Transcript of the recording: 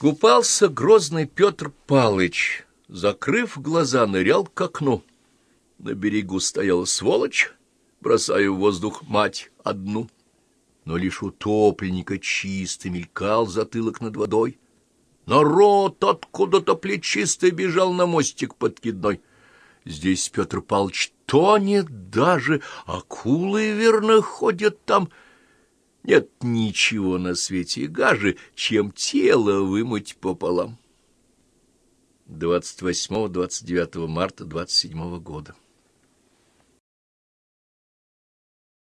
Купался грозный Петр Палыч, закрыв глаза, нырял к окну. На берегу стояла сволочь, бросая в воздух мать одну. Но лишь утопленника чисто мелькал затылок над водой. Народ откуда-то плечистый бежал на мостик подкидной. Здесь Петр Павлович тонет даже, акулы верно ходят там. Нет ничего на свете гаже, чем тело вымыть пополам. 28-29 марта 27 года.